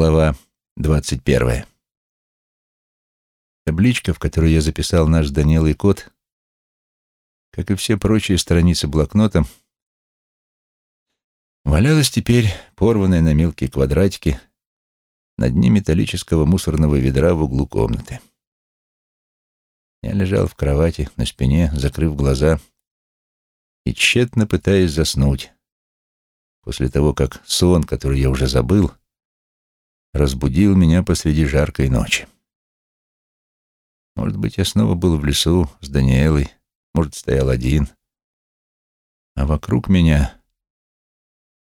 Глава двадцать первая. Табличка, в которую я записал наш с Данилой код, как и все прочие страницы блокнота, валялась теперь, порванная на мелкие квадратики, на дне металлического мусорного ведра в углу комнаты. Я лежал в кровати, на спине, закрыв глаза и тщетно пытаясь заснуть, после того, как сон, который я уже забыл, разбудил меня посреди жаркой ночи. Может быть, я снова был в лесу с Даниэлой, может, стоял один. А вокруг меня,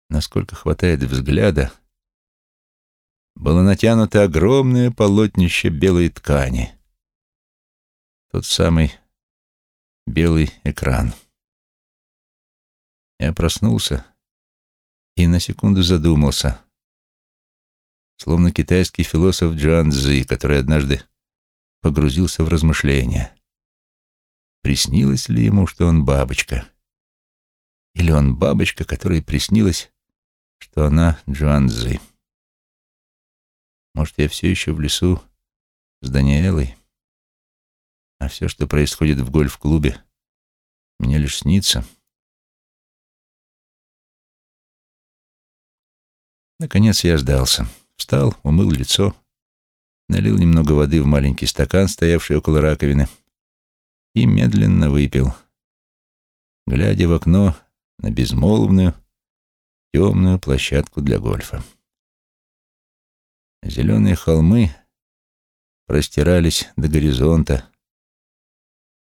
насколько хватает взгляда, было натянуто огромное полотнище белой ткани. Тот самый белый экран. Я проснулся и на секунду задумался, словно китайский философ Джуан Цзы, который однажды погрузился в размышления. Приснилось ли ему, что он бабочка? Или он бабочка, которой приснилось, что она Джуан Цзы? Может, я все еще в лесу с Даниэлой? А все, что происходит в гольф-клубе, мне лишь снится. Наконец я сдался. Встал, умыл лицо, налил немного воды в маленький стакан, стоявший около раковины, и медленно выпил, глядя в окно на безмолвную, темную площадку для гольфа. Зеленые холмы простирались до горизонта,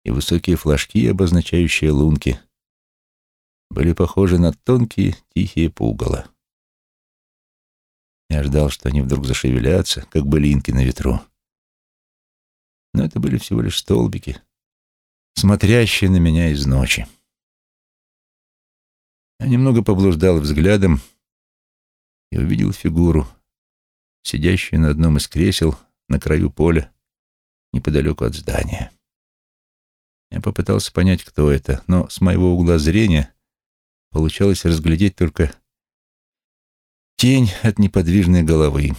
и высокие флажки, обозначающие лунки, были похожи на тонкие тихие пугало. Я ждал, что они вдруг зашевелятся, как былинки на ветру. Но это были всего лишь столбики, смотрящие на меня из ночи. Я немного поблуждал взглядом и увидел фигуру, сидящую на одном из кресел на краю поля, неподалеку от здания. Я попытался понять, кто это, но с моего угла зрения получалось разглядеть только Тень от неподвижной головы,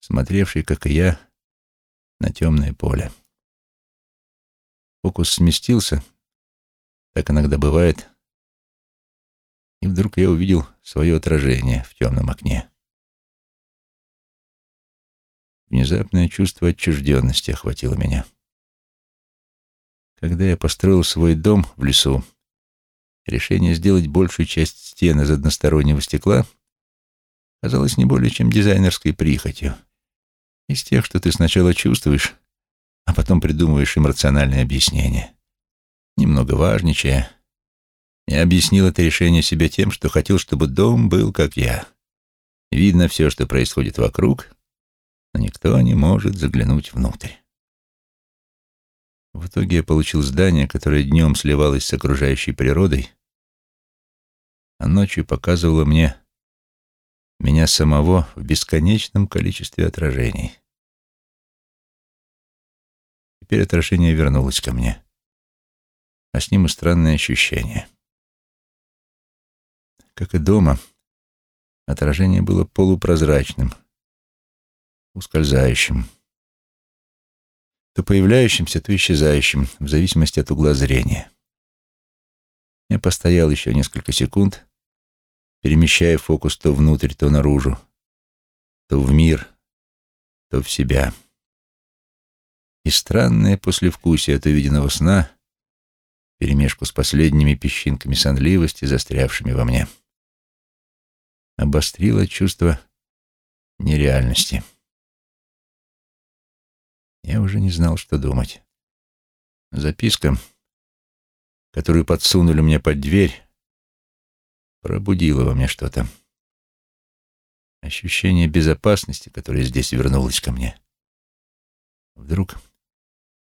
смотревшей, как и я, на темное поле. Фокус сместился, так иногда бывает, и вдруг я увидел свое отражение в темном окне. Внезапное чувство отчужденности охватило меня. Когда я построил свой дом в лесу, решение сделать большую часть стен из одностороннего стекла — казалось не более чем дизайнерской прихотью. Из тех, что ты сначала чувствуешь, а потом придумываешь им рациональное объяснение. Немного важничая, я объяснил это решение себе тем, что хотел, чтобы дом был как я. Видно все, что происходит вокруг, но никто не может заглянуть внутрь. В итоге я получил здание, которое днем сливалось с окружающей природой, а ночью показывало мне меня самого в бесконечном количестве отражений. Теперь отражение вернулось ко мне, а с ним и странное ощущение. Как и дома, отражение было полупрозрачным, ускользающим, то появляющимся, то исчезающим, в зависимости от угла зрения. Я постоял еще несколько секунд, перемещая фокус то внутрь, то наружу, то в мир, то в себя. И странное послевкусие от увиденного сна, перемешку с последними песчинками сонливости, застрявшими во мне, обострило чувство нереальности. Я уже не знал, что думать. Записка, которую подсунули мне под дверь, пробудило во мне что-то. Ощущение безопасности, которое здесь вернулось ко мне, вдруг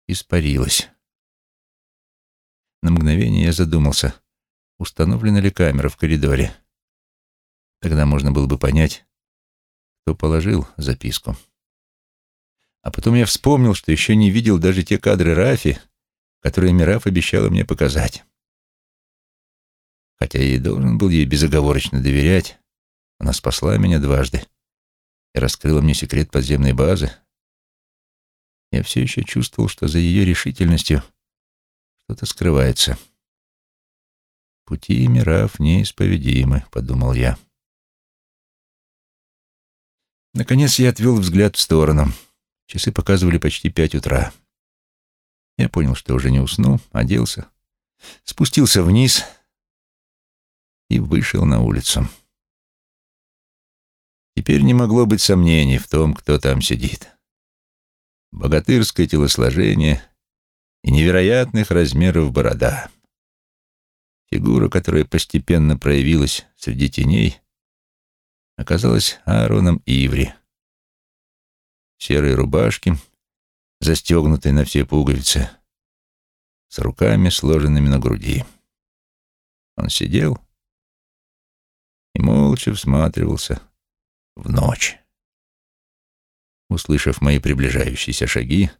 испарилось. На мгновение я задумался, установлена ли камера в коридоре. Тогда можно было бы понять, кто положил записку. А потом я вспомнил, что еще не видел даже те кадры Рафи, которые Мираф обещала мне показать. Хотя я и должен был ей безоговорочно доверять, она спасла меня дважды. и раскрыла мне секрет подземной базы, я все еще чувствовал, что за ее решительностью что-то скрывается. «Пути миров неисповедимы», — подумал я. Наконец я отвел взгляд в сторону. Часы показывали почти пять утра. Я понял, что уже не усну, оделся, спустился вниз и вышел на улицу. Теперь не могло быть сомнений в том, кто там сидит. Богатырское телосложение и невероятных размеров борода. Фигура, которая постепенно проявилась среди теней, оказалась Аароном Иври. В серой рубашке, застегнутой на все пуговицы, с руками, сложенными на груди. Он сидел и молча всматривался в ночь. Услышав мои приближающиеся шаги,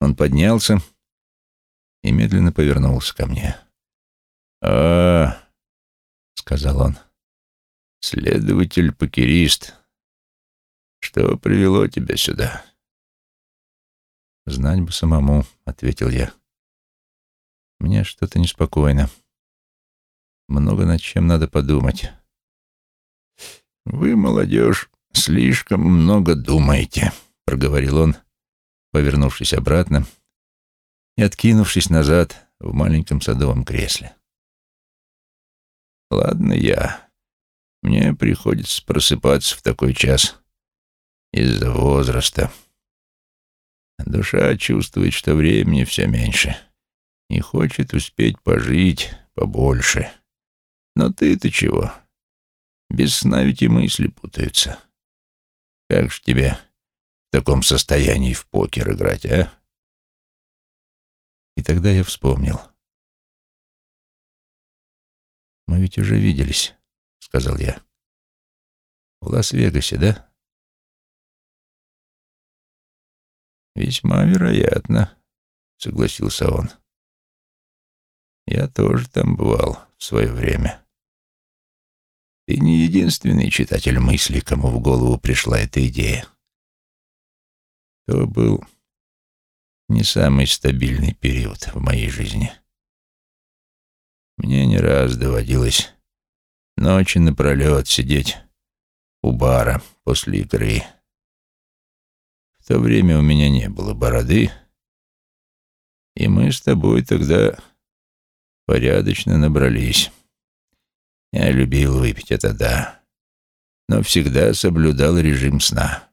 он поднялся и медленно повернулся ко мне. «А, — сказал он, — следователь-покерист, что привело тебя сюда?» «Знать бы самому», — ответил я. «Мне что-то неспокойно. Много над чем надо подумать». «Вы, молодежь, слишком много думаете», — проговорил он, повернувшись обратно и откинувшись назад в маленьком садовом кресле. «Ладно я. Мне приходится просыпаться в такой час из-за возраста. Душа чувствует, что времени все меньше и хочет успеть пожить побольше. Но ты-то чего?» Без сна ведь и мысли путаются. Как ж тебе в таком состоянии в покер играть, а? И тогда я вспомнил. «Мы ведь уже виделись», — сказал я. «В Лас-Вегасе, да?» «Весьма вероятно», — согласился он. «Я тоже там бывал в свое время». Ты не единственный читатель мысли, кому в голову пришла эта идея. То был не самый стабильный период в моей жизни. Мне не раз доводилось ночи напролет сидеть у бара после игры. В то время у меня не было бороды, и мы с тобой тогда порядочно набрались. Я любил выпить, это да, но всегда соблюдал режим сна.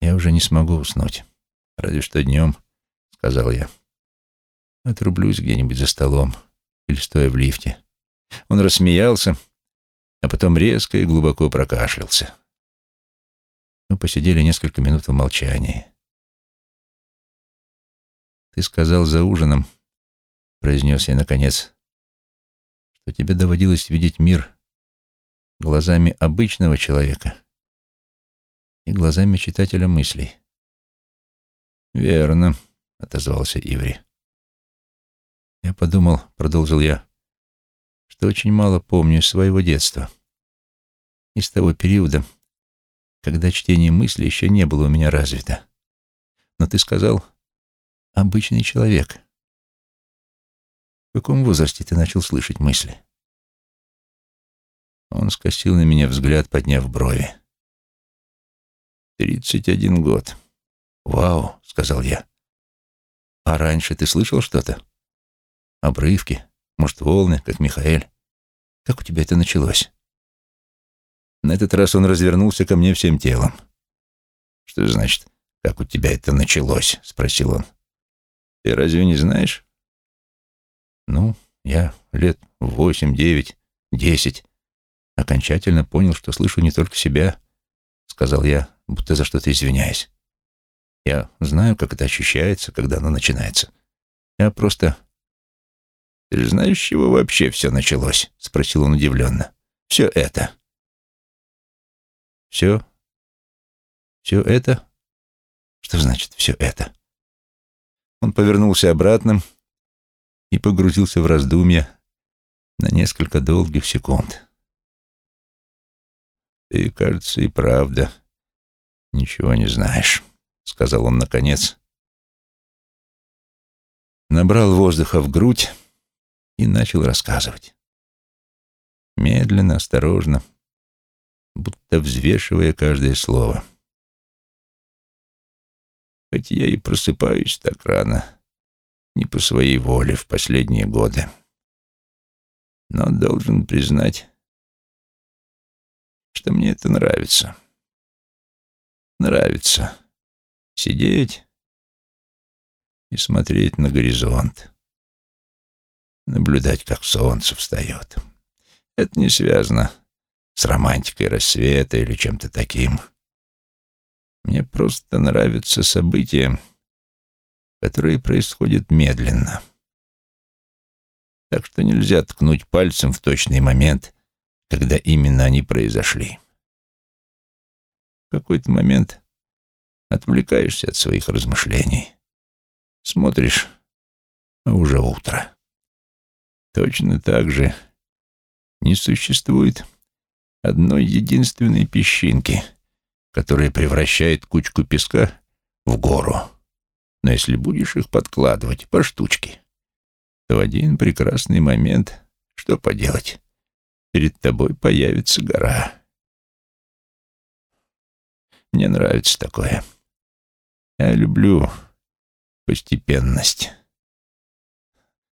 Я уже не смогу уснуть, разве что днем, — сказал я. Отрублюсь где-нибудь за столом или стоя в лифте. Он рассмеялся, а потом резко и глубоко прокашлялся. Мы посидели несколько минут в молчании. «Ты сказал за ужином», — произнес я наконец, что тебе доводилось видеть мир глазами обычного человека и глазами читателя мыслей. «Верно», — отозвался Иври. «Я подумал», — продолжил я, — «что очень мало помню своего детства, из того периода, когда чтение мысли еще не было у меня развито. Но ты сказал «обычный человек». Каком возрасте ты начал слышать мысли? Он скосил на меня взгляд, подняв брови. «Тридцать один год». «Вау», — сказал я. «А раньше ты слышал что-то? Обрывки? Может, волны, как Михаэль? Как у тебя это началось?» На этот раз он развернулся ко мне всем телом. «Что значит, как у тебя это началось?» — спросил он. «Ты разве не знаешь?» Ну, я лет восемь, девять, десять окончательно понял, что слышу не только себя, сказал я, будто за что-то извиняясь. Я знаю, как это ощущается, когда оно начинается. Я просто... «Ты же знаешь, с чего вообще все началось?» — спросил он удивленно. «Все это». «Все? Все это? Что значит «все это»?» Он повернулся обратно и погрузился в раздумья на несколько долгих секунд. «Ты, кажется, и правда ничего не знаешь», — сказал он наконец. Набрал воздуха в грудь и начал рассказывать. Медленно, осторожно, будто взвешивая каждое слово. Хоть я и просыпаюсь так рано, не по своей воле в последние годы, но должен признать, что мне это нравится. Нравится сидеть и смотреть на горизонт, наблюдать, как солнце встает. Это не связано с романтикой рассвета или чем-то таким. Мне просто нравятся события, которые происходят медленно. Так что нельзя ткнуть пальцем в точный момент, когда именно они произошли. В какой-то момент отвлекаешься от своих размышлений. Смотришь, а уже утро. Точно так же не существует одной единственной песчинки, которая превращает кучку песка в гору. Но если будешь их подкладывать по штучке, то в один прекрасный момент, что поделать, перед тобой появится гора. Мне нравится такое. Я люблю постепенность.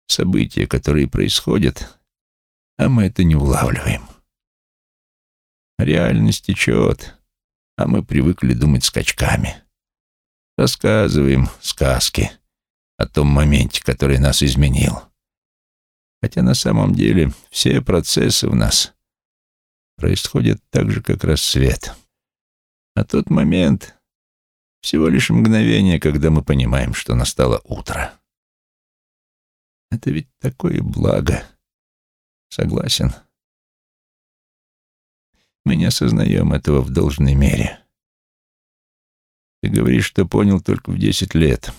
События, которые происходят, а мы это не улавливаем. Реальность течет, а мы привыкли думать скачками. Рассказываем сказки о том моменте, который нас изменил. Хотя на самом деле все процессы у нас происходят так же, как рассвет. А тот момент — всего лишь мгновение, когда мы понимаем, что настало утро. Это ведь такое благо. Согласен. Мы не осознаем этого в должной мере. Ты говоришь, что понял только в десять лет.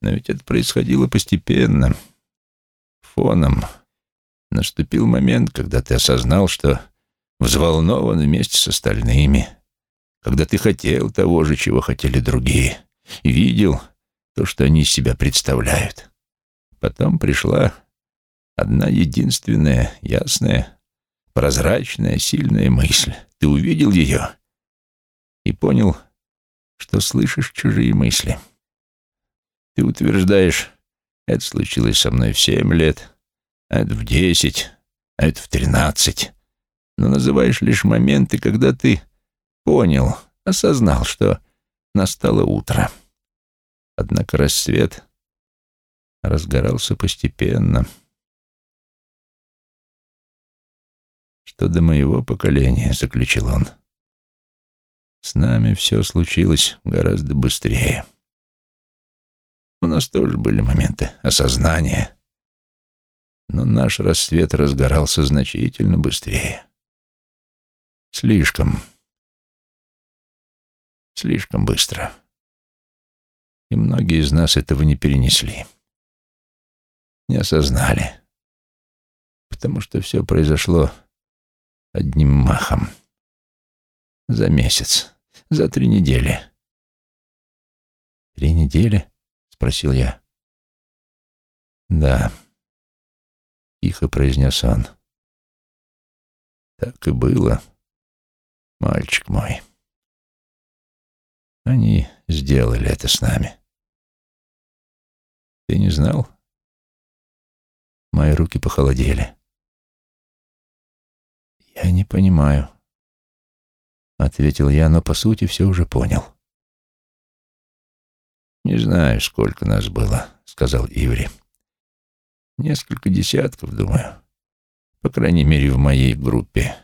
Но ведь это происходило постепенно, фоном. Наступил момент, когда ты осознал, что взволнован вместе с остальными, когда ты хотел того же, чего хотели другие, видел то, что они из себя представляют. Потом пришла одна единственная, ясная, прозрачная, сильная мысль. Ты увидел ее и понял, что слышишь чужие мысли. Ты утверждаешь, это случилось со мной в семь лет, а это в десять, а это в тринадцать. Но называешь лишь моменты, когда ты понял, осознал, что настало утро. Однако рассвет разгорался постепенно. Что до моего поколения, заключил он, — с нами все случилось гораздо быстрее. У нас тоже были моменты осознания, но наш рассвет разгорался значительно быстрее. Слишком, слишком быстро. И многие из нас этого не перенесли, не осознали, потому что все произошло одним махом за месяц за три недели. «Три недели?» — спросил я. «Да», — тихо произнес он. «Так и было, мальчик мой. Они сделали это с нами. Ты не знал?» Мои руки похолодели. «Я не понимаю», — ответил я, но по сути все уже понял. «Не знаю, сколько нас было», — сказал Иври. «Несколько десятков, думаю. По крайней мере, в моей группе.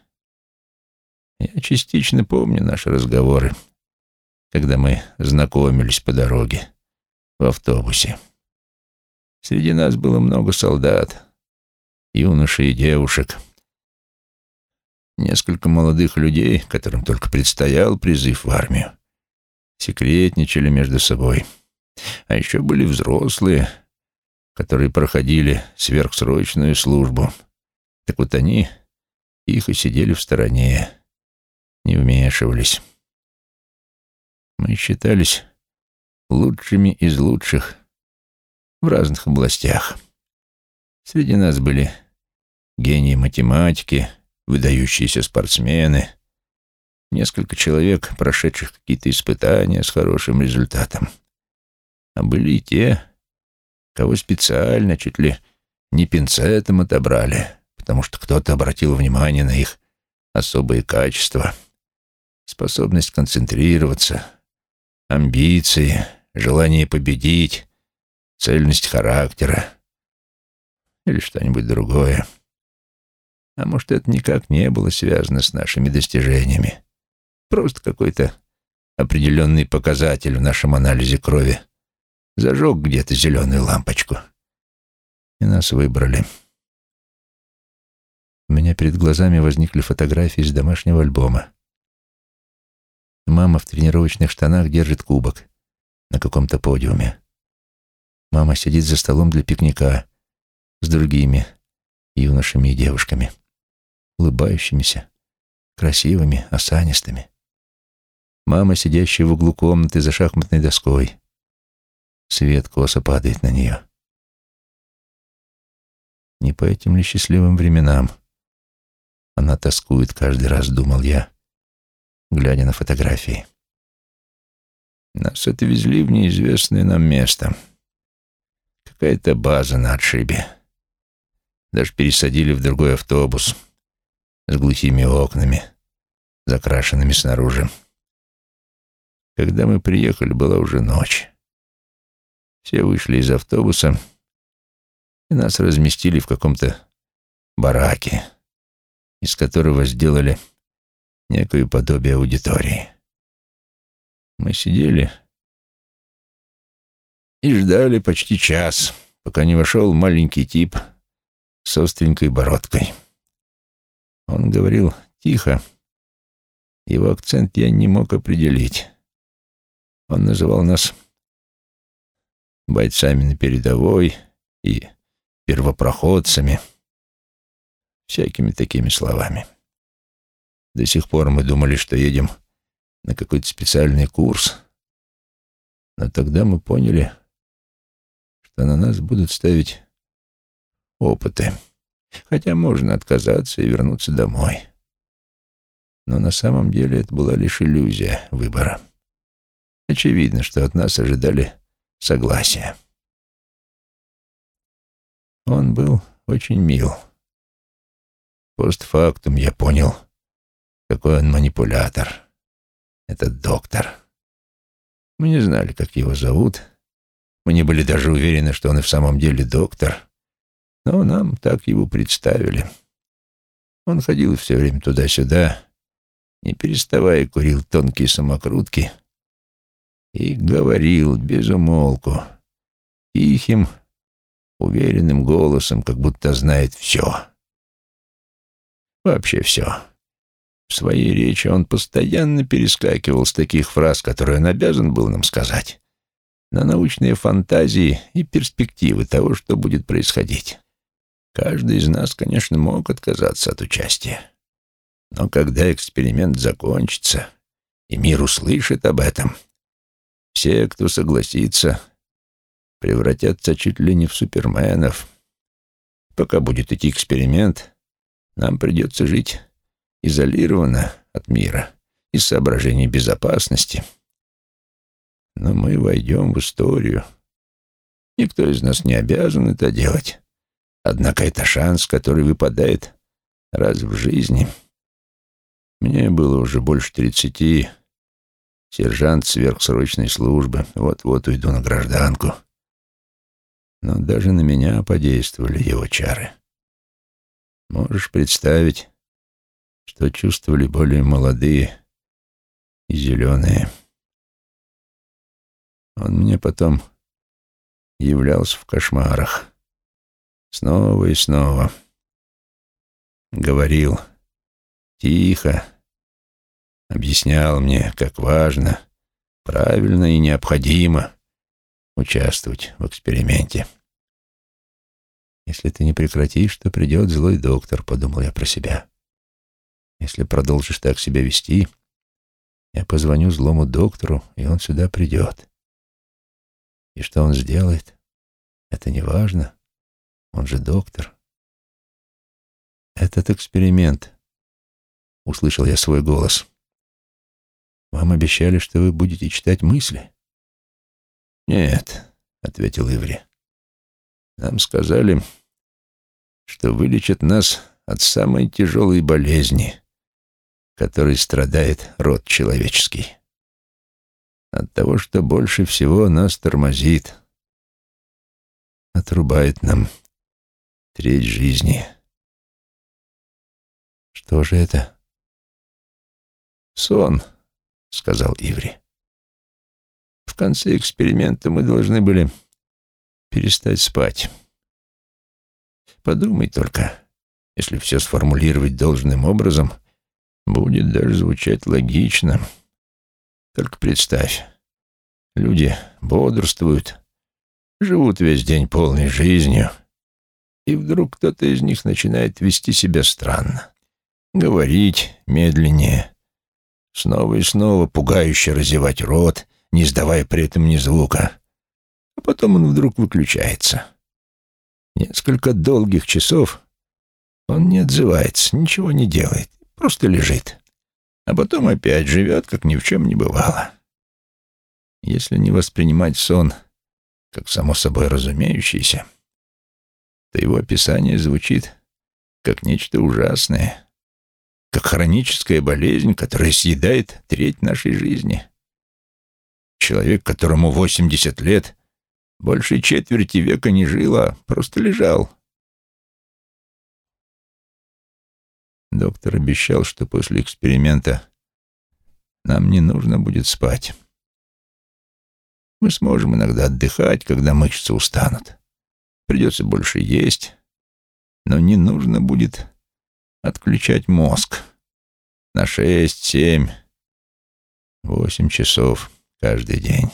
Я частично помню наши разговоры, когда мы знакомились по дороге, в автобусе. Среди нас было много солдат, юношей и девушек» Несколько молодых людей, которым только предстоял призыв в армию, секретничали между собой. А еще были взрослые, которые проходили сверхсрочную службу. Так вот они тихо сидели в стороне, не вмешивались. Мы считались лучшими из лучших в разных областях. Среди нас были гении математики, выдающиеся спортсмены, несколько человек, прошедших какие-то испытания с хорошим результатом. А были и те, кого специально, чуть ли не пинцетом отобрали, потому что кто-то обратил внимание на их особые качества, способность концентрироваться, амбиции, желание победить, цельность характера или что-нибудь другое. А может, это никак не было связано с нашими достижениями. Просто какой-то определенный показатель в нашем анализе крови зажег где-то зеленую лампочку. И нас выбрали. У меня перед глазами возникли фотографии из домашнего альбома. Мама в тренировочных штанах держит кубок на каком-то подиуме. Мама сидит за столом для пикника с другими юношами и девушками, улыбающимися, красивыми, осанистыми. Мама, сидящая в углу комнаты за шахматной доской. Свет косо падает на нее. Не по этим ли счастливым временам она тоскует каждый раз, думал я, глядя на фотографии. Нас отвезли в неизвестное нам место. Какая-то база на отшибе. Даже пересадили в другой автобус с глухими окнами, закрашенными снаружи. Когда мы приехали, была уже ночь. Все вышли из автобуса, и нас разместили в каком-то бараке, из которого сделали некое подобие аудитории. Мы сидели и ждали почти час, пока не вошел маленький тип с остренькой бородкой. Он говорил тихо, его акцент я не мог определить. Он называл нас бойцами на передовой и первопроходцами, всякими такими словами. До сих пор мы думали, что едем на какой-то специальный курс. Но тогда мы поняли, что на нас будут ставить опыты. Хотя можно отказаться и вернуться домой. Но на самом деле это была лишь иллюзия выбора. Очевидно, что от нас ожидали согласия. Он был очень мил. Постфактум я понял, какой он манипулятор этот доктор. Мы не знали, как его зовут. Мы не были даже уверены, что он и в самом деле доктор. Но нам так его представили. Он ходил все время туда-сюда, не переставая курил тонкие самокрутки и говорил без умолку, тихим, уверенным голосом, как будто знает все. Вообще все. В своей речи он постоянно перескакивал с таких фраз, которые он обязан был нам сказать, на научные фантазии и перспективы того, что будет происходить. Каждый из нас, конечно, мог отказаться от участия. Но когда эксперимент закончится, и мир услышит об этом, все, кто согласится, превратятся чуть ли не в суперменов. Пока будет идти эксперимент, нам придется жить изолирована от мира из соображений безопасности. Но мы войдем в историю. Никто из нас не обязан это делать. Однако это шанс, который выпадает раз в жизни. Мне было уже больше тридцати. Сержант сверхсрочной службы. Вот-вот уйду на гражданку. Но даже на меня подействовали его чары. Можешь представить, что чувствовали более молодые и зеленые. Он мне потом являлся в кошмарах. Снова и снова. Говорил тихо, объяснял мне, как важно, правильно и необходимо участвовать в эксперименте. «Если ты не прекратишь, то придет злой доктор», — подумал я про себя. Если продолжишь так себя вести, Я позвоню злому доктору, и он сюда придет. И что он сделает? Это не важно. Он же доктор. Этот эксперимент. Услышал я свой голос. Вам обещали, что вы будете читать мысли? Нет, ответил Иври. Нам сказали, что вылечат нас от самой тяжелой болезни, которой страдает род человеческий. От того, что больше всего нас тормозит, отрубает нам треть жизни. Что же это? Сон, сказал Иври. В конце эксперимента мы должны были перестать спать. Подумай только, если все сформулировать должным образом, будет даже звучать логично. Только представь, люди бодрствуют, живут весь день полной жизнью, и вдруг кто-то из них начинает вести себя странно, говорить медленнее, снова и снова пугающе разевать рот, не издавая при этом ни звука, а потом он вдруг выключается. Несколько долгих часов он не отзывается, ничего не делает, просто лежит, а потом опять живет, как ни в чем не бывало. Если не воспринимать сон как само собой разумеющийся, то его описание звучит как нечто ужасное, как хроническая болезнь, которая съедает треть нашей жизни. Человек, которому 80 лет, больше четверти века не жил, а просто лежал. Доктор обещал, что после эксперимента нам не нужно будет спать. Мы сможем иногда отдыхать, когда мышцы устанут. Придется больше есть, но не нужно будет отключать мозг на шесть, семь, восемь часов каждый день.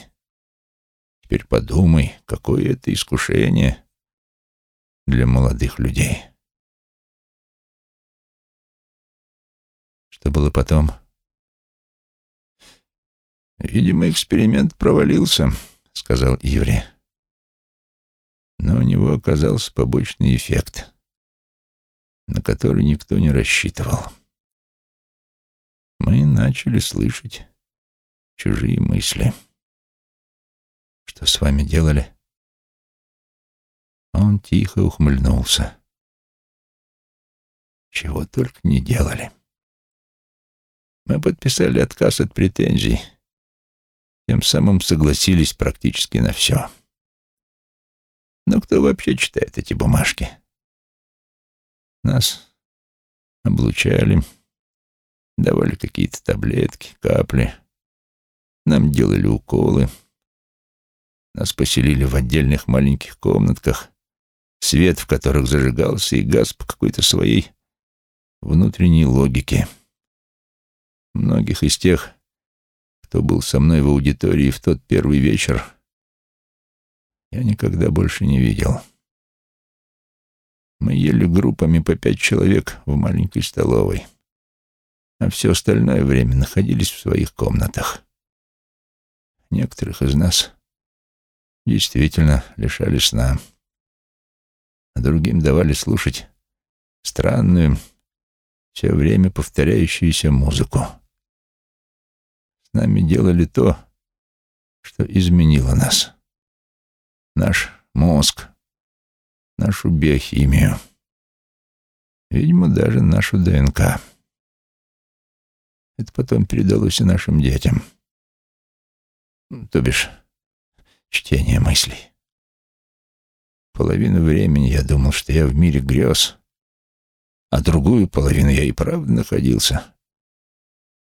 Теперь подумай, какое это искушение для молодых людей. Что было потом? Видимо, эксперимент провалился, сказал Иври. Но у него оказался побочный эффект, на который никто не рассчитывал. Мы начали слышать чужие мысли. Что с вами делали? Он тихо ухмыльнулся. Чего только не делали. Мы подписали отказ от претензий, тем самым согласились практически на все. Но кто вообще читает эти бумажки? Нас облучали, давали какие-то таблетки, капли. Нам делали уколы. Нас поселили в отдельных маленьких комнатках, свет в которых зажигался и газ по какой-то своей внутренней логике. Многих из тех, кто был со мной в аудитории в тот первый вечер, я никогда больше не видел. Мы ели группами по пять человек в маленькой столовой, а все остальное время находились в своих комнатах. Некоторых из нас действительно лишали сна, а другим давали слушать странную, все время повторяющуюся музыку. С нами делали то, что изменило нас. Наш мозг, нашу биохимию, видимо, даже нашу ДНК. Это потом передалось и нашим детям. То бишь, чтение мыслей. Половину времени я думал, что я в мире грез, а другую половину я и правда находился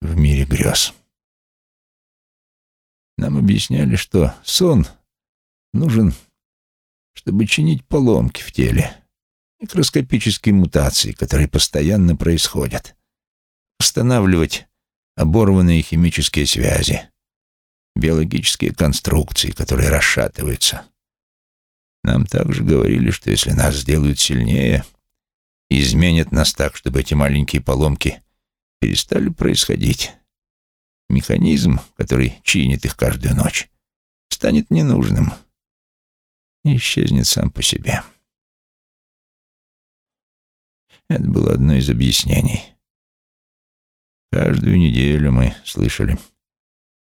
в мире грез. Нам объясняли, что сон нужен, чтобы чинить поломки в теле, микроскопические мутации, которые постоянно происходят, восстанавливать оборванные химические связи, биологические конструкции, которые расшатываются. Нам также говорили, что если нас сделают сильнее изменят нас так, чтобы эти маленькие поломки перестали происходить, механизм, который чинит их каждую ночь, станет ненужным и исчезнет сам по себе. Это было одно из объяснений. Каждую неделю мы слышали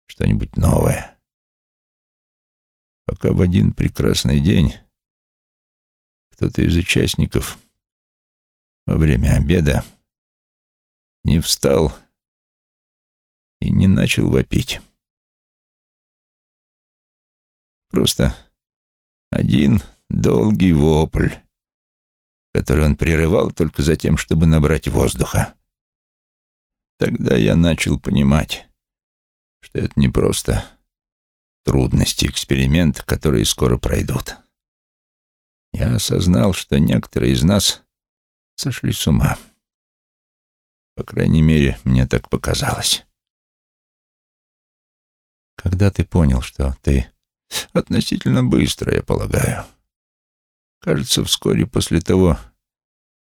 что-нибудь новое. Пока в один прекрасный день кто-то из участников во время обеда не встал и не начал вопить. Просто один долгий вопль, который он прерывал только за тем, чтобы набрать воздуха. Тогда я начал понимать, что это не просто трудности эксперимента, которые скоро пройдут. Я осознал, что некоторые из нас сошли с ума. По крайней мере, мне так показалось. Когда ты понял, что ты относительно быстро, я полагаю. Кажется, вскоре после того,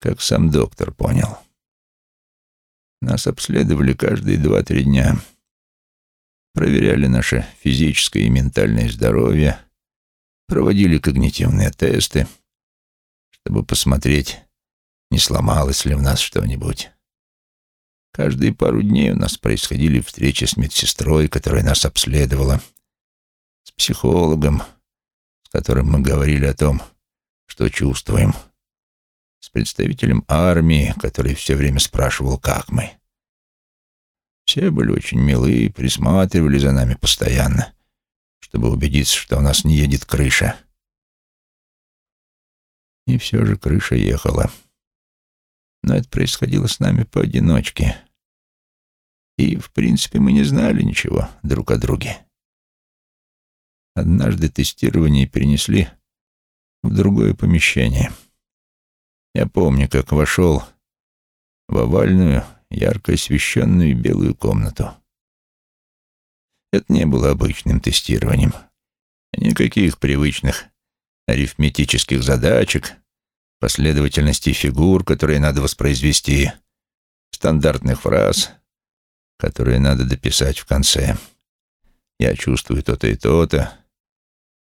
как сам доктор понял. Нас обследовали каждые два-три дня. Проверяли наше физическое и ментальное здоровье, проводили когнитивные тесты, чтобы посмотреть, не сломалось ли в нас что-нибудь. Каждые пару дней у нас происходили встречи с медсестрой, которая нас обследовала, с психологом, с которым мы говорили о том, что чувствуем, с представителем армии, который все время спрашивал, как мы. Все были очень милые, присматривали за нами постоянно, чтобы убедиться, что у нас не едет крыша. И все же крыша ехала. Но это происходило с нами поодиночке. И, в принципе, мы не знали ничего друг о друге. Однажды тестирование перенесли в другое помещение. Я помню, как вошел в овальную, ярко освещенную белую комнату. Это не было обычным тестированием. Никаких привычных арифметических задачек, последовательности фигур, которые надо воспроизвести, стандартных фраз, которые надо дописать в конце. Я чувствую то-то и то-то.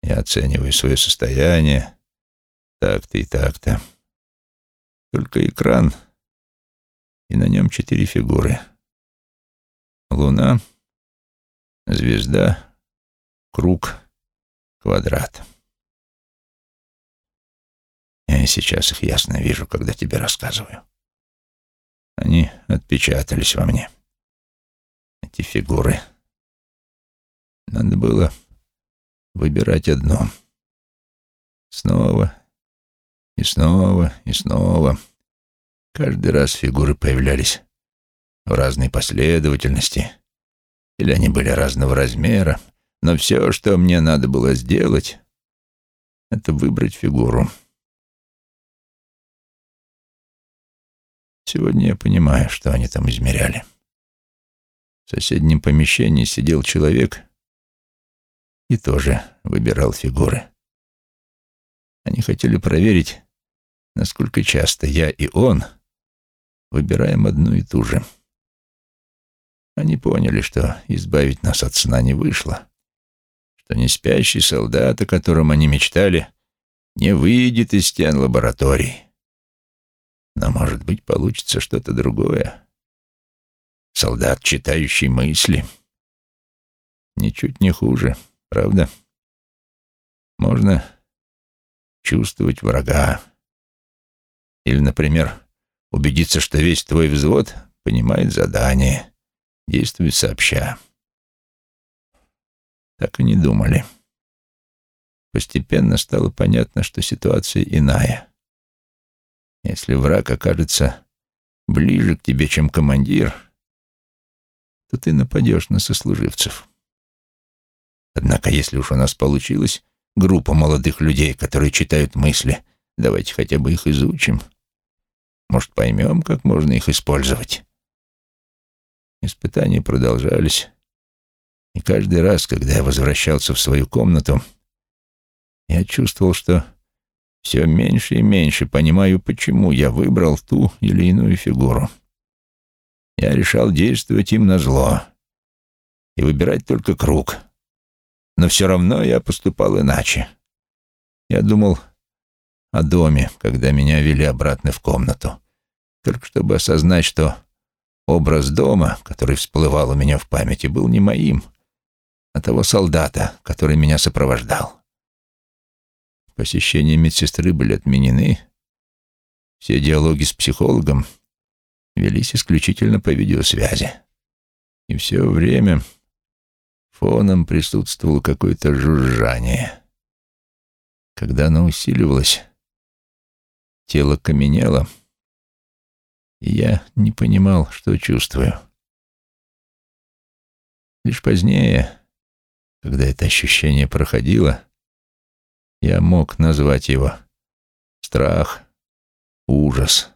Я оцениваю свое состояние. Так-то и так-то. Только экран, и на нем четыре фигуры. Луна, звезда, круг, квадрат. Я сейчас их ясно вижу, когда тебе рассказываю. Они отпечатались во мне. Эти фигуры. Надо было выбирать одно. Снова и снова и снова. Каждый раз фигуры появлялись в разной последовательности, или они были разного размера, но все, что мне надо было сделать, это выбрать фигуру. Сегодня я понимаю, что они там измеряли. В соседнем помещении сидел человек и тоже выбирал фигуры. Они хотели проверить, насколько часто я и он выбираем одну и ту же. Они поняли, что избавить нас от сна не вышло, что не спящий солдат, о котором они мечтали, не выйдет из стен лаборатории. Но, может быть, получится что-то другое солдат, читающий мысли. Ничуть не хуже, правда? Можно чувствовать врага. Или, например, убедиться, что весь твой взвод понимает задание, действует сообща. Так и не думали. Постепенно стало понятно, что ситуация иная. Если враг окажется ближе к тебе, чем командир, то ты нападешь на сослуживцев. Однако, если уж у нас получилась группа молодых людей, которые читают мысли, давайте хотя бы их изучим. Может, поймем, как можно их использовать. Испытания продолжались, и каждый раз, когда я возвращался в свою комнату, я чувствовал, что все меньше и меньше понимаю, почему я выбрал ту или иную фигуру. Я решал действовать им на зло. и выбирать только круг. Но все равно я поступал иначе. Я думал о доме, когда меня вели обратно в комнату, только чтобы осознать, что образ дома, который всплывал у меня в памяти, был не моим, а того солдата, который меня сопровождал. Посещения медсестры были отменены, все диалоги с психологом велись исключительно по видеосвязи. И все время фоном присутствовало какое-то жужжание. Когда оно усиливалось, тело каменело, и я не понимал, что чувствую. Лишь позднее, когда это ощущение проходило, я мог назвать его страх, ужас.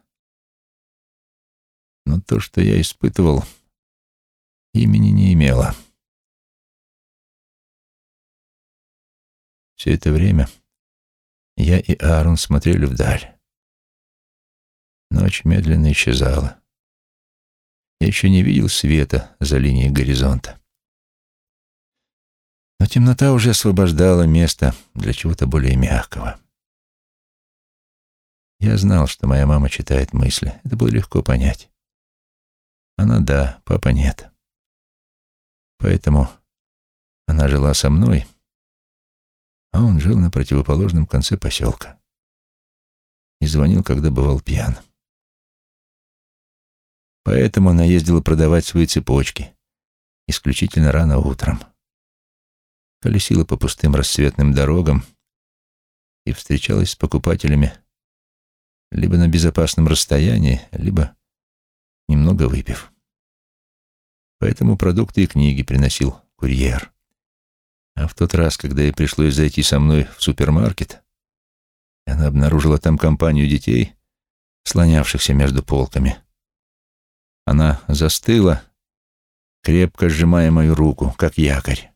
Но то, что я испытывал, имени не имело. Все это время я и Аарон смотрели вдаль. Ночь медленно исчезала. Я еще не видел света за линией горизонта. Но темнота уже освобождала место для чего-то более мягкого. Я знал, что моя мама читает мысли. Это было легко понять. Она да, папа нет. Поэтому она жила со мной, а он жил на противоположном конце поселка. И звонил, когда бывал пьян. Поэтому она ездила продавать свои цепочки, исключительно рано утром колесила по пустым рассветным дорогам и встречалась с покупателями либо на безопасном расстоянии, либо немного выпив. Поэтому продукты и книги приносил курьер. А в тот раз, когда ей пришлось зайти со мной в супермаркет, она обнаружила там компанию детей, слонявшихся между полками. Она застыла, крепко сжимая мою руку, как якорь.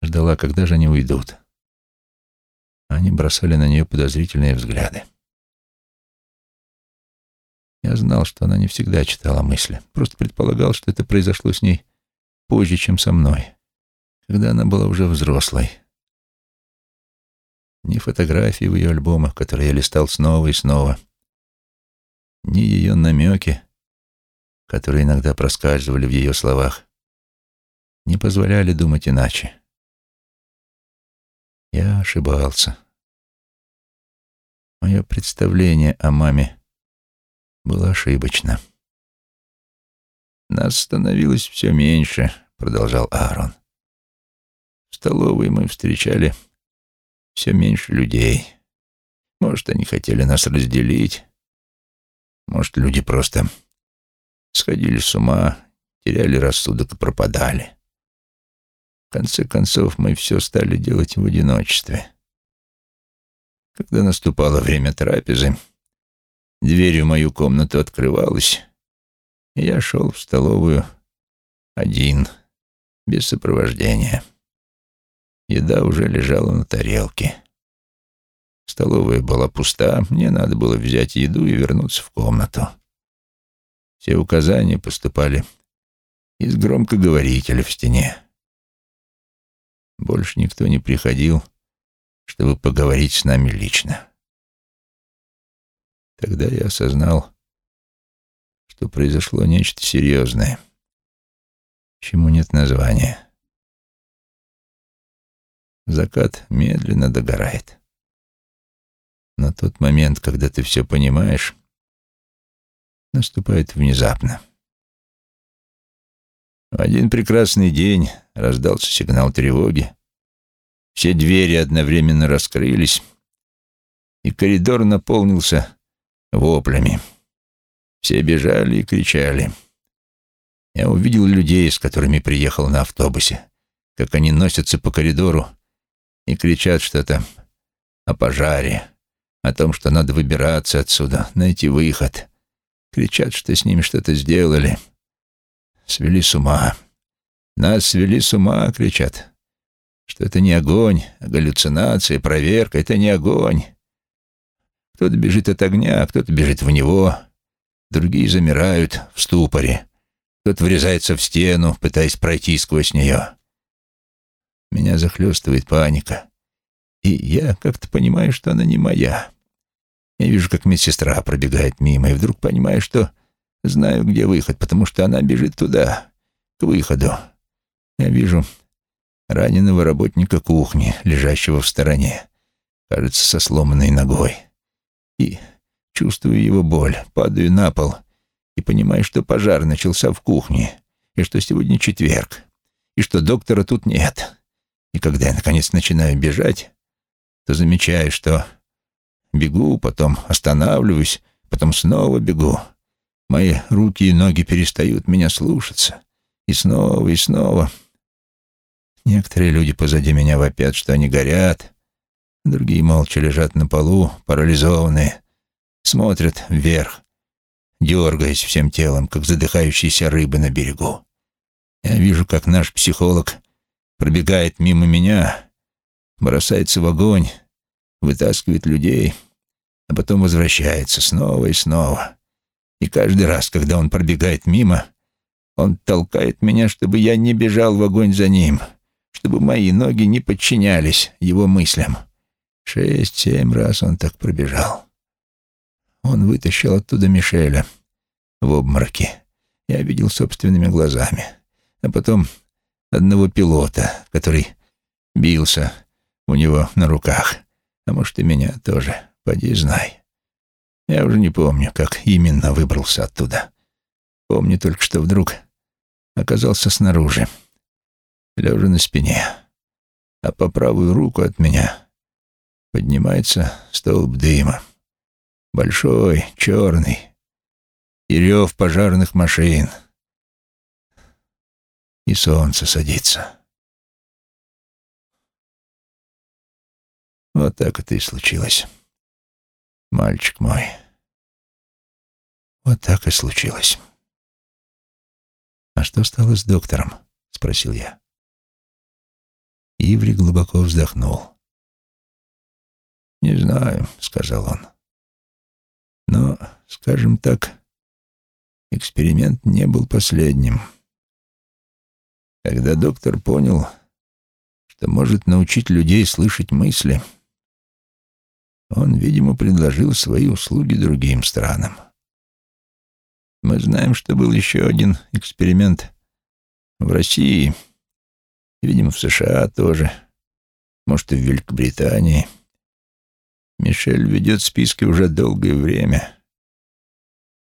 Ждала, когда же они уйдут. Они бросали на нее подозрительные взгляды. Я знал, что она не всегда читала мысли. Просто предполагал, что это произошло с ней позже, чем со мной, когда она была уже взрослой. Ни фотографии в ее альбомах, которые я листал снова и снова, ни ее намеки, которые иногда проскальзывали в ее словах, не позволяли думать иначе. Я ошибался. Мое представление о маме было ошибочно. «Нас становилось все меньше», — продолжал Аарон. «В столовой мы встречали все меньше людей. Может, они хотели нас разделить. Может, люди просто сходили с ума, теряли рассудок и пропадали конце концов, мы все стали делать в одиночестве. Когда наступало время трапезы, дверь в мою комнату открывалась, и я шел в столовую один, без сопровождения. Еда уже лежала на тарелке. Столовая была пуста, мне надо было взять еду и вернуться в комнату. Все указания поступали из громкоговорителя в стене. Больше никто не приходил, чтобы поговорить с нами лично. Тогда я осознал, что произошло нечто серьезное, чему нет названия. Закат медленно догорает. Но тот момент, когда ты все понимаешь, наступает внезапно. В один прекрасный день раздался сигнал тревоги. Все двери одновременно раскрылись, и коридор наполнился воплями. Все бежали и кричали. Я увидел людей, с которыми приехал на автобусе, как они носятся по коридору и кричат что-то о пожаре, о том, что надо выбираться отсюда, найти выход. Кричат, что с ними что-то сделали — свели с ума. Нас свели с ума, кричат. Что это не огонь, а галлюцинация, проверка, это не огонь. Кто-то бежит от огня, а кто-то бежит в него. Другие замирают в ступоре. Тот врезается в стену, пытаясь пройти сквозь нее. Меня захлестывает паника. И я как-то понимаю, что она не моя. Я вижу, как медсестра пробегает мимо, и вдруг понимаю, что знаю, где выход, потому что она бежит туда, к выходу. Я вижу раненого работника кухни, лежащего в стороне, кажется, со сломанной ногой. И чувствую его боль, падаю на пол и понимаю, что пожар начался в кухне, и что сегодня четверг, и что доктора тут нет. И когда я, наконец, начинаю бежать, то замечаю, что бегу, потом останавливаюсь, потом снова бегу. Мои руки и ноги перестают меня слушаться. И снова, и снова. Некоторые люди позади меня вопят, что они горят. Другие молча лежат на полу, парализованные. Смотрят вверх, дергаясь всем телом, как задыхающиеся рыбы на берегу. Я вижу, как наш психолог пробегает мимо меня, бросается в огонь, вытаскивает людей, а потом возвращается снова и снова. И каждый раз, когда он пробегает мимо, он толкает меня, чтобы я не бежал в огонь за ним, чтобы мои ноги не подчинялись его мыслям. Шесть-семь раз он так пробежал. Он вытащил оттуда Мишеля в обмороке. Я видел собственными глазами. А потом одного пилота, который бился у него на руках. А может, и меня тоже. Поди знай. Я уже не помню, как именно выбрался оттуда. Помню только, что вдруг оказался снаружи, лежа на спине, а по правую руку от меня поднимается столб дыма. Большой, черный, и рев пожарных машин. И солнце садится. Вот так это и случилось. Мальчик мой. Вот так и случилось. «А что стало с доктором?» — спросил я. Иври глубоко вздохнул. «Не знаю», — сказал он. «Но, скажем так, эксперимент не был последним. Когда доктор понял, что может научить людей слышать мысли, он, видимо, предложил свои услуги другим странам. Мы знаем, что был еще один эксперимент в России, видимо, в США тоже, может, и в Великобритании. Мишель ведет списки уже долгое время.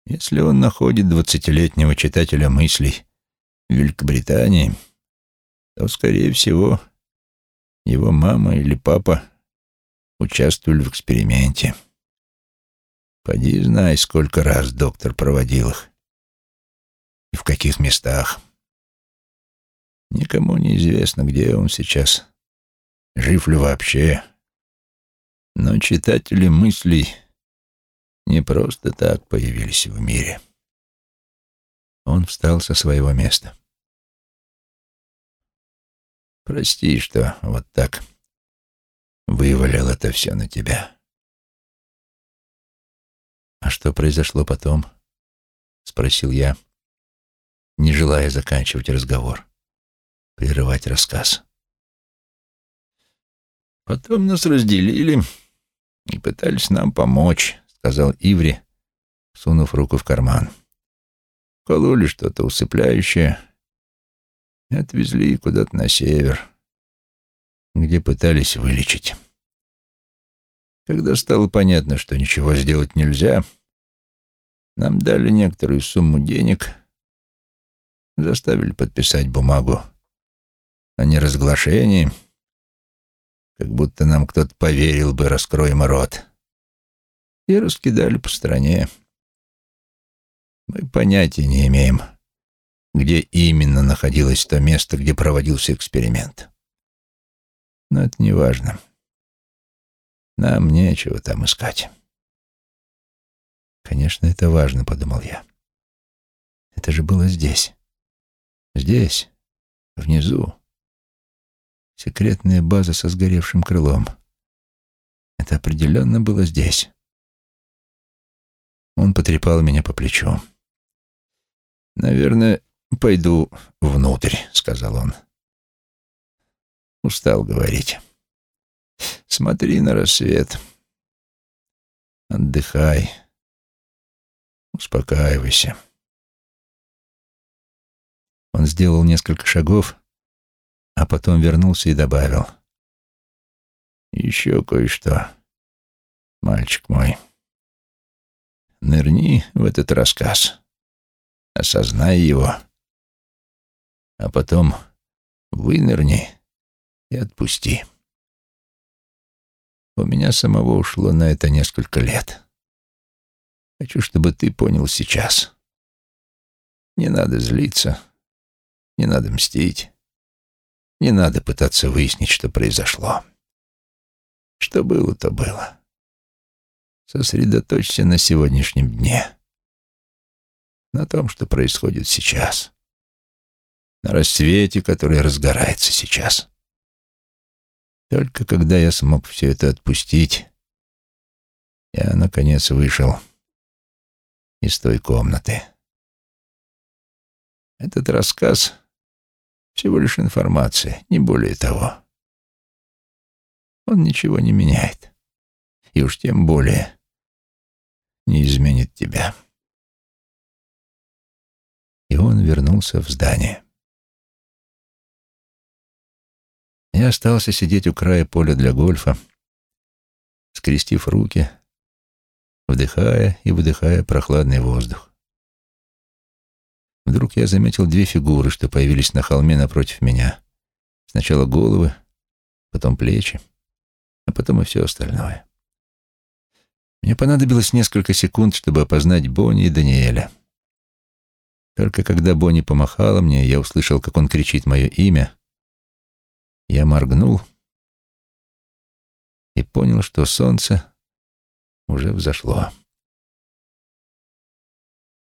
Если он находит двадцатилетнего читателя мыслей Великобритании, то, скорее всего, его мама или папа участвовали в эксперименте. Поди знай, сколько раз доктор проводил их. И в каких местах. Никому не известно, где он сейчас. Жив ли вообще. Но читатели мыслей не просто так появились в мире. Он встал со своего места. Прости, что вот так вывалил это все на тебя. «А что произошло потом?» — спросил я, не желая заканчивать разговор, прерывать рассказ. «Потом нас разделили и пытались нам помочь», — сказал Иври, сунув руку в карман. Кололи что-то усыпляющее и отвезли куда-то на север, где пытались вылечить. Когда стало понятно, что ничего сделать нельзя, нам дали некоторую сумму денег, заставили подписать бумагу о неразглашении, как будто нам кто-то поверил бы, раскроем рот, и раскидали по стране. Мы понятия не имеем, где именно находилось то место, где проводился эксперимент. Но это не важно. Нам нечего там искать. Конечно, это важно, подумал я. Это же было здесь. Здесь, внизу. Секретная база со сгоревшим крылом. Это определенно было здесь. Он потрепал меня по плечу. Наверное, пойду внутрь», — сказал он. Устал говорить. Смотри на рассвет. Отдыхай. Успокаивайся. Он сделал несколько шагов, а потом вернулся и добавил. «Еще кое-что, мальчик мой. Нырни в этот рассказ, осознай его, а потом вынырни и отпусти. У меня самого ушло на это несколько лет. Хочу, чтобы ты понял сейчас. Не надо злиться, не надо мстить, не надо пытаться выяснить, что произошло. Что было, то было. Сосредоточься на сегодняшнем дне, на том, что происходит сейчас, на рассвете, который разгорается сейчас. Только когда я смог все это отпустить, я, наконец, вышел из той комнаты. Этот рассказ — всего лишь информация, не более того. Он ничего не меняет. И уж тем более не изменит тебя. И он вернулся в здание. Я остался сидеть у края поля для гольфа, скрестив руки, вдыхая и выдыхая прохладный воздух. Вдруг я заметил две фигуры, что появились на холме напротив меня. Сначала головы, потом плечи, а потом и все остальное. Мне понадобилось несколько секунд, чтобы опознать Бонни и Даниэля. Только когда Бонни помахала мне, я услышал, как он кричит мое имя. Я моргнул и понял, что солнце уже взошло.